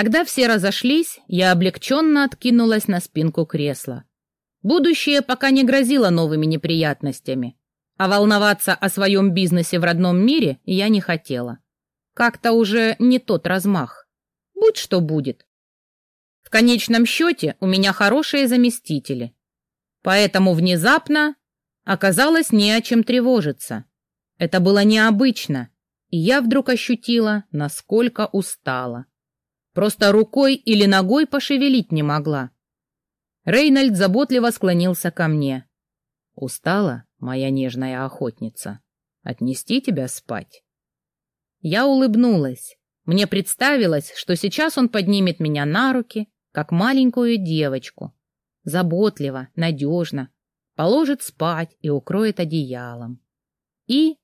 Когда все разошлись, я облегченно откинулась на спинку кресла. Будущее пока не грозило новыми неприятностями, а волноваться о своем бизнесе в родном мире я не хотела. Как-то уже не тот размах. Будь что будет. В конечном счете у меня хорошие заместители. Поэтому внезапно оказалось не о чем тревожиться. Это было необычно, и я вдруг ощутила, насколько устала. Просто рукой или ногой пошевелить не могла. Рейнольд заботливо склонился ко мне. «Устала, моя нежная охотница? Отнести тебя спать?» Я улыбнулась. Мне представилось, что сейчас он поднимет меня на руки, как маленькую девочку. Заботливо, надежно. Положит спать и укроет одеялом. И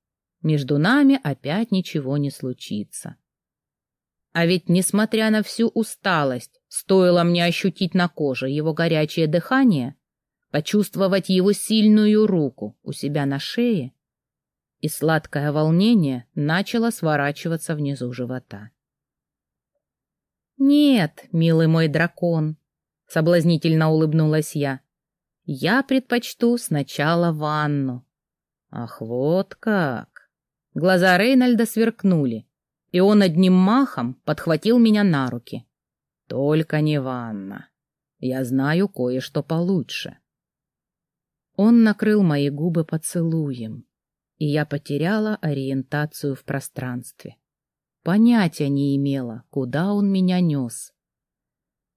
между нами опять ничего не случится. А ведь, несмотря на всю усталость, стоило мне ощутить на коже его горячее дыхание, почувствовать его сильную руку у себя на шее, и сладкое волнение начало сворачиваться внизу живота. «Нет, милый мой дракон», — соблазнительно улыбнулась я, — «я предпочту сначала ванну». «Ах, вот как!» Глаза Рейнольда сверкнули, и он одним махом подхватил меня на руки. «Только не ванна. Я знаю кое-что получше». Он накрыл мои губы поцелуем, и я потеряла ориентацию в пространстве. Понятия не имела, куда он меня нес.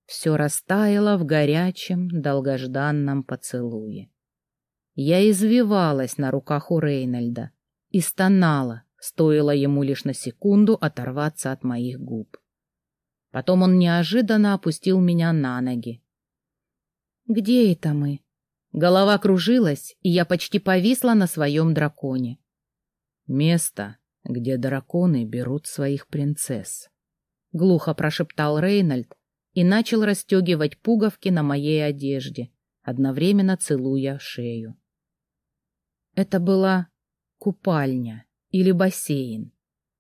Все растаяло в горячем, долгожданном поцелуе. Я извивалась на руках у Рейнольда и стонала, стоило ему лишь на секунду оторваться от моих губ. Потом он неожиданно опустил меня на ноги. «Где это мы?» Голова кружилась, и я почти повисла на своем драконе. «Место, где драконы берут своих принцесс», — глухо прошептал Рейнольд и начал расстегивать пуговки на моей одежде, одновременно целуя шею. Это была купальня или бассейн.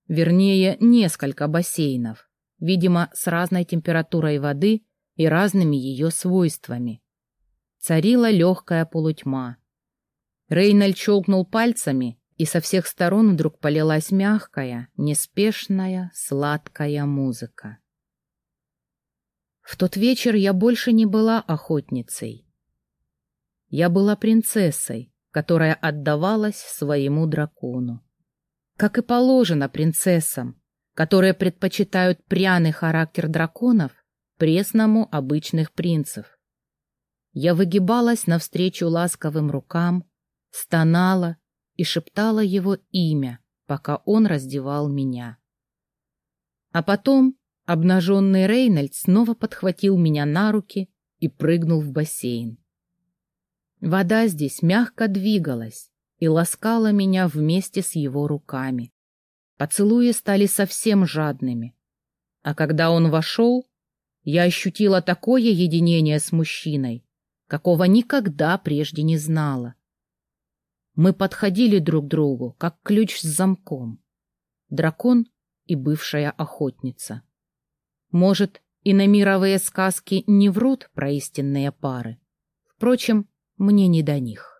Вернее, несколько бассейнов, видимо, с разной температурой воды и разными ее свойствами. Царила легкая полутьма. Рейнольд щелкнул пальцами, и со всех сторон вдруг полилась мягкая, неспешная, сладкая музыка. В тот вечер я больше не была охотницей. Я была принцессой, которая отдавалась своему дракону. Как и положено принцессам, которые предпочитают пряный характер драконов пресному обычных принцев. Я выгибалась навстречу ласковым рукам, стонала и шептала его имя, пока он раздевал меня. А потом обнаженный Рейнольд снова подхватил меня на руки и прыгнул в бассейн. Вода здесь мягко двигалась и ласкала меня вместе с его руками. Поцелуи стали совсем жадными. А когда он вошел, я ощутила такое единение с мужчиной, какого никогда прежде не знала. Мы подходили друг к другу, как ключ с замком. Дракон и бывшая охотница. Может, и на мировые сказки не врут про истинные пары. Впрочем, мне не до них.